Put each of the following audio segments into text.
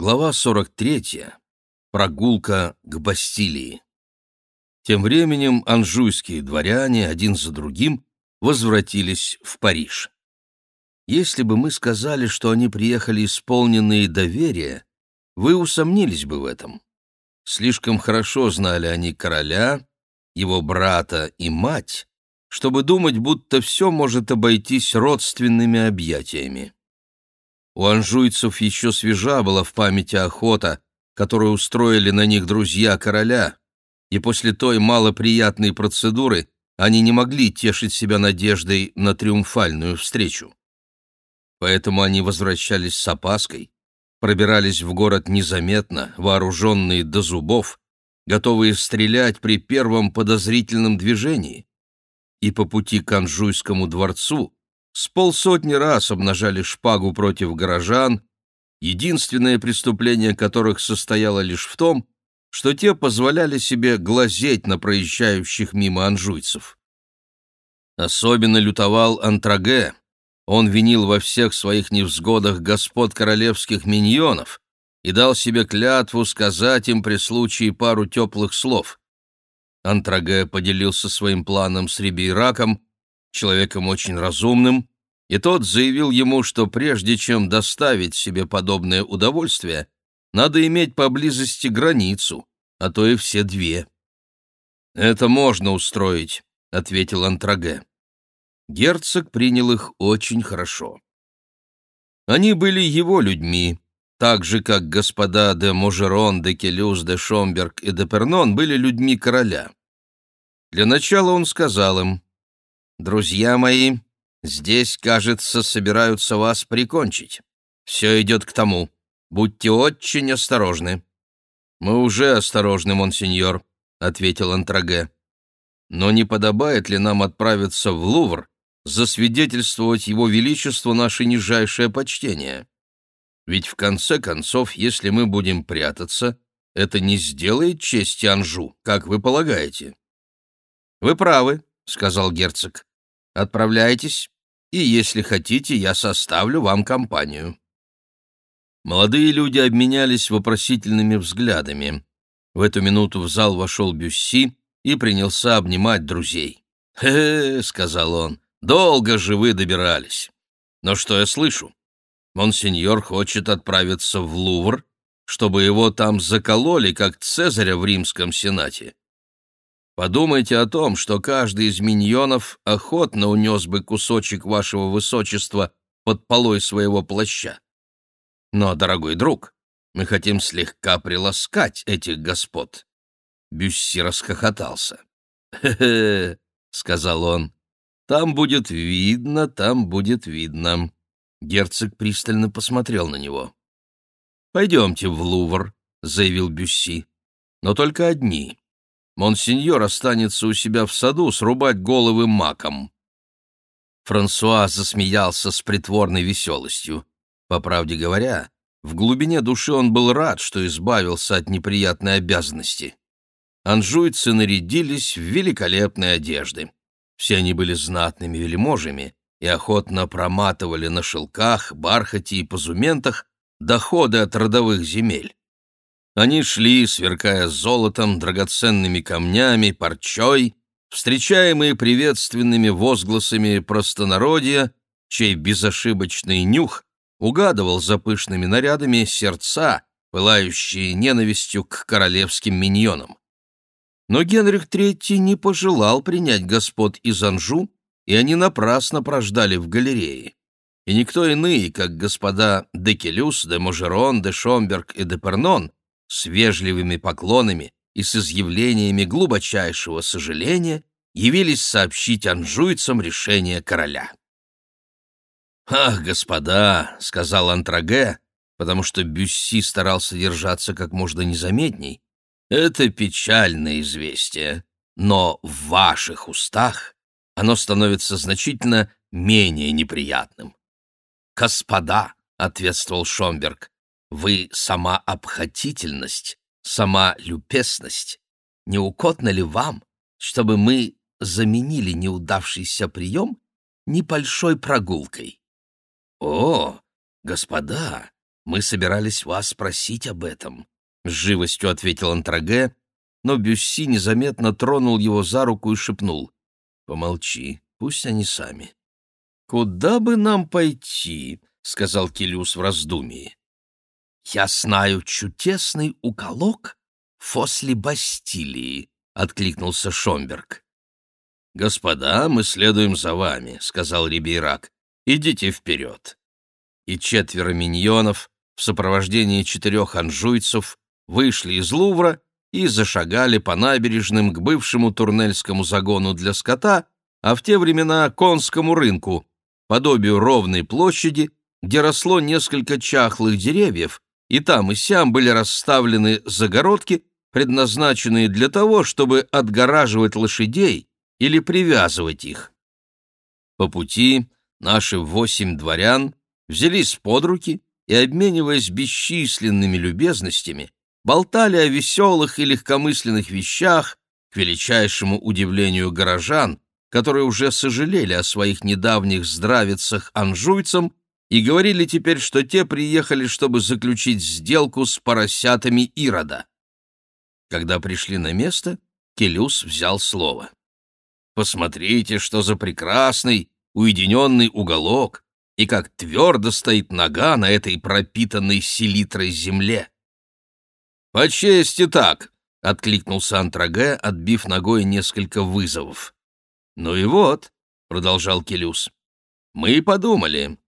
Глава 43. Прогулка к Бастилии. Тем временем анжуйские дворяне один за другим возвратились в Париж. Если бы мы сказали, что они приехали исполненные доверия, вы усомнились бы в этом. Слишком хорошо знали они короля, его брата и мать, чтобы думать, будто все может обойтись родственными объятиями. У анжуйцев еще свежа была в памяти охота, которую устроили на них друзья короля, и после той малоприятной процедуры они не могли тешить себя надеждой на триумфальную встречу. Поэтому они возвращались с опаской, пробирались в город незаметно, вооруженные до зубов, готовые стрелять при первом подозрительном движении. И по пути к Анжуйскому дворцу с полсотни раз обнажали шпагу против горожан, единственное преступление которых состояло лишь в том, что те позволяли себе глазеть на проезжающих мимо анжуйцев. Особенно лютовал Антраге. Он винил во всех своих невзгодах господ королевских миньонов и дал себе клятву сказать им при случае пару теплых слов. Антраге поделился своим планом с Рибейраком, человеком очень разумным, и тот заявил ему, что прежде чем доставить себе подобное удовольствие, надо иметь поблизости границу, а то и все две. «Это можно устроить», — ответил Антраге. Герцог принял их очень хорошо. Они были его людьми, так же, как господа де Можерон, де Келюс, де Шомберг и де Пернон были людьми короля. Для начала он сказал им, «Друзья мои, здесь, кажется, собираются вас прикончить. Все идет к тому. Будьте очень осторожны». «Мы уже осторожны, монсеньор», — ответил Антраге. «Но не подобает ли нам отправиться в Лувр, засвидетельствовать его величеству наше нижайшее почтение? Ведь в конце концов, если мы будем прятаться, это не сделает чести Анжу, как вы полагаете». «Вы правы», — сказал герцог. Отправляйтесь, и, если хотите, я составлю вам компанию». Молодые люди обменялись вопросительными взглядами. В эту минуту в зал вошел Бюсси и принялся обнимать друзей. «Хе-хе», — сказал он, — «долго же вы добирались. Но что я слышу? Монсеньор хочет отправиться в Лувр, чтобы его там закололи, как Цезаря в римском сенате. Подумайте о том, что каждый из миньонов охотно унес бы кусочек вашего высочества под полой своего плаща. Но, дорогой друг, мы хотим слегка приласкать этих господ. Бюсси расхохотался. «Хе-хе», — сказал он, — «там будет видно, там будет видно». Герцог пристально посмотрел на него. «Пойдемте в Лувр», — заявил Бюсси, — «но только одни. Монсеньор останется у себя в саду срубать головы маком. Франсуа засмеялся с притворной веселостью. По правде говоря, в глубине души он был рад, что избавился от неприятной обязанности. Анжуйцы нарядились в великолепные одежды. Все они были знатными вельможами и охотно проматывали на шелках, бархате и позументах доходы от родовых земель. Они шли, сверкая золотом, драгоценными камнями, парчой, встречаемые приветственными возгласами простонародья, чей безошибочный нюх угадывал за пышными нарядами сердца, пылающие ненавистью к королевским миньонам. Но Генрих III не пожелал принять господ из Анжу, и они напрасно прождали в галерее. И никто иные, как господа де Келюс, де Можерон, де Шомберг и де Пернон, с вежливыми поклонами и с изъявлениями глубочайшего сожаления явились сообщить анжуйцам решение короля. «Ах, господа!» — сказал Антраге, потому что Бюсси старался держаться как можно незаметней. «Это печальное известие, но в ваших устах оно становится значительно менее неприятным». «Господа!» — ответствовал Шомберг. Вы сама обходительность, сама любезность. Не угодно ли вам, чтобы мы заменили неудавшийся прием небольшой прогулкой? О, господа, мы собирались вас спросить об этом», — с живостью ответил Антраге, но Бюсси незаметно тронул его за руку и шепнул. «Помолчи, пусть они сами». «Куда бы нам пойти?» — сказал Келюс в раздумии. «Я знаю чудесный уголок после Бастилии», — откликнулся Шомберг. «Господа, мы следуем за вами», — сказал Рибейрак. «Идите вперед». И четверо миньонов в сопровождении четырех анжуйцев вышли из Лувра и зашагали по набережным к бывшему турнельскому загону для скота, а в те времена конскому рынку, подобию ровной площади, где росло несколько чахлых деревьев, и там и сям были расставлены загородки, предназначенные для того, чтобы отгораживать лошадей или привязывать их. По пути наши восемь дворян взялись под руки и, обмениваясь бесчисленными любезностями, болтали о веселых и легкомысленных вещах, к величайшему удивлению горожан, которые уже сожалели о своих недавних здравицах анжуйцам и говорили теперь, что те приехали, чтобы заключить сделку с поросятами Ирода. Когда пришли на место, Келюс взял слово. «Посмотрите, что за прекрасный, уединенный уголок, и как твердо стоит нога на этой пропитанной селитрой земле!» «По чести так!» — откликнулся Антраге, отбив ногой несколько вызовов. «Ну и вот», — продолжал Келюс, — «мы подумали,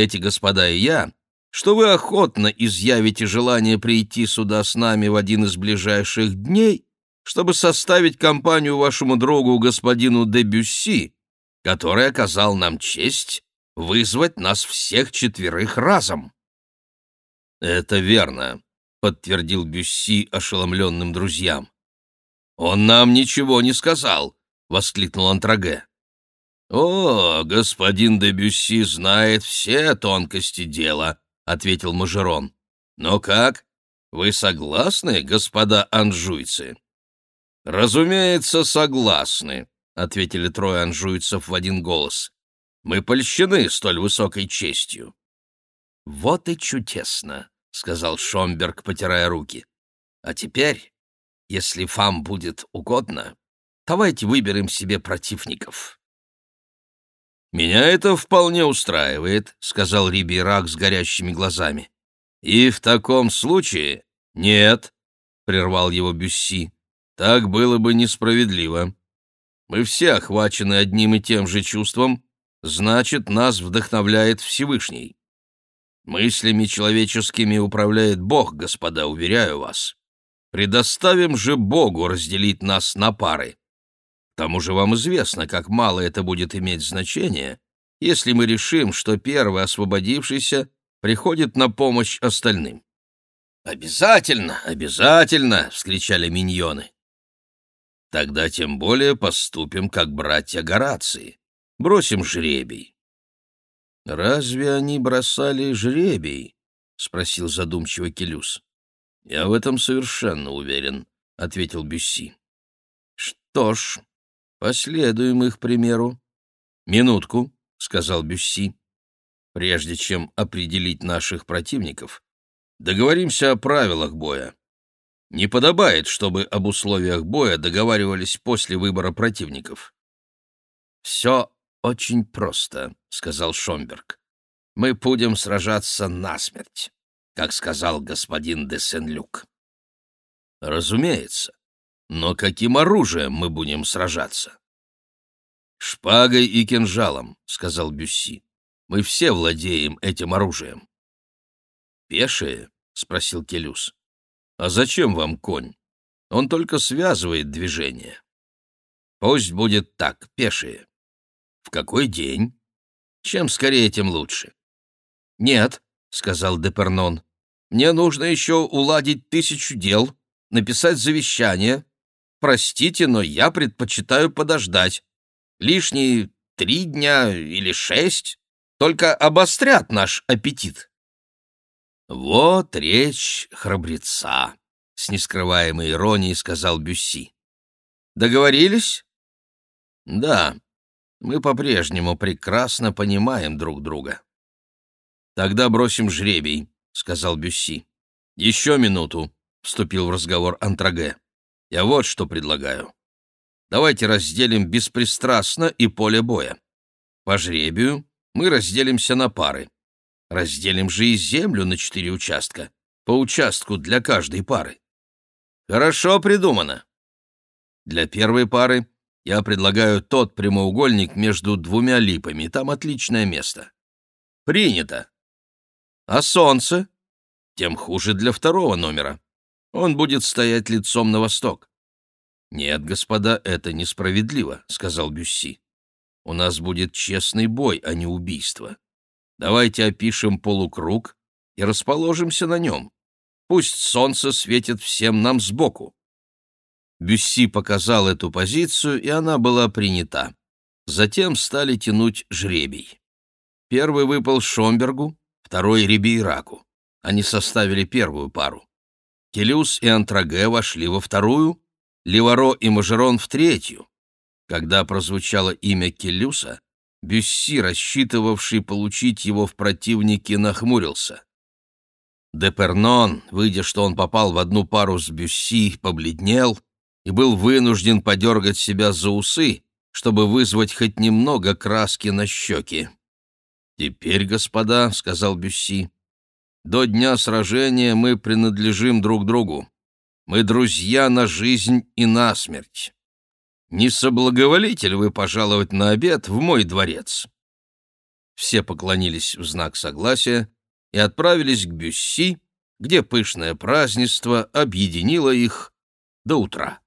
эти господа и я, что вы охотно изъявите желание прийти сюда с нами в один из ближайших дней, чтобы составить компанию вашему другу господину де Бюсси, который оказал нам честь вызвать нас всех четверых разом». «Это верно», — подтвердил Бюсси ошеломленным друзьям. «Он нам ничего не сказал», — воскликнул Антраге. «О, господин де Бюсси знает все тонкости дела», — ответил Мажерон. «Но как? Вы согласны, господа анжуйцы?» «Разумеется, согласны», — ответили трое анжуйцев в один голос. «Мы польщены столь высокой честью». «Вот и чудесно», — сказал Шомберг, потирая руки. «А теперь, если вам будет угодно, давайте выберем себе противников». «Меня это вполне устраивает», — сказал Рибейрак с горящими глазами. «И в таком случае...» «Нет», — прервал его Бюсси, — «так было бы несправедливо. Мы все охвачены одним и тем же чувством, значит, нас вдохновляет Всевышний. Мыслями человеческими управляет Бог, господа, уверяю вас. Предоставим же Богу разделить нас на пары тому же вам известно, как мало это будет иметь значение, если мы решим, что первый освободившийся приходит на помощь остальным. «Обязательно, обязательно!» — вскричали миньоны. «Тогда тем более поступим, как братья Горации. Бросим жребий». «Разве они бросали жребий?» — спросил задумчиво Келюс. «Я в этом совершенно уверен», — ответил Бюсси. «Что ж, Последуем их примеру. Минутку, сказал Бюсси. Прежде чем определить наших противников, договоримся о правилах боя. Не подобает, чтобы об условиях боя договаривались после выбора противников. Все очень просто, сказал Шомберг. Мы будем сражаться насмерть, как сказал господин де Сен-Люк. Разумеется. Но каким оружием мы будем сражаться? Шпагой и кинжалом, сказал Бюсси. Мы все владеем этим оружием. Пешие? спросил Келюс. А зачем вам конь? Он только связывает движение. Пусть будет так, пешие. В какой день? Чем скорее, тем лучше. Нет, сказал Депернон. Мне нужно еще уладить тысячу дел, написать завещание, Простите, но я предпочитаю подождать. Лишние три дня или шесть только обострят наш аппетит. Вот речь храбреца, с нескрываемой иронией сказал Бюсси. Договорились? Да, мы по-прежнему прекрасно понимаем друг друга. Тогда бросим жребий, — сказал Бюсси. «Еще минуту», — вступил в разговор Антраге. «Я вот что предлагаю. Давайте разделим беспристрастно и поле боя. По жребию мы разделимся на пары. Разделим же и землю на четыре участка, по участку для каждой пары. Хорошо придумано. Для первой пары я предлагаю тот прямоугольник между двумя липами, там отличное место. Принято. А солнце? Тем хуже для второго номера. Он будет стоять лицом на восток. «Нет, господа, это несправедливо», — сказал Бюсси. «У нас будет честный бой, а не убийство. Давайте опишем полукруг и расположимся на нем. Пусть солнце светит всем нам сбоку». Бюсси показал эту позицию, и она была принята. Затем стали тянуть жребий. Первый выпал Шомбергу, второй — Рибейраку. Они составили первую пару. Келюс и Антраге вошли во вторую, Леваро и Мажерон в третью. Когда прозвучало имя Келюса, Бюсси, рассчитывавший получить его в противнике, нахмурился. Депернон, выйдя, что он попал в одну пару с Бюсси, побледнел и был вынужден подергать себя за усы, чтобы вызвать хоть немного краски на щеки. «Теперь, господа», — сказал Бюсси, — «до дня сражения мы принадлежим друг другу. Мы друзья на жизнь и на смерть. Не соблаговолите ли вы пожаловать на обед в мой дворец?» Все поклонились в знак согласия и отправились к Бюсси, где пышное празднество объединило их до утра.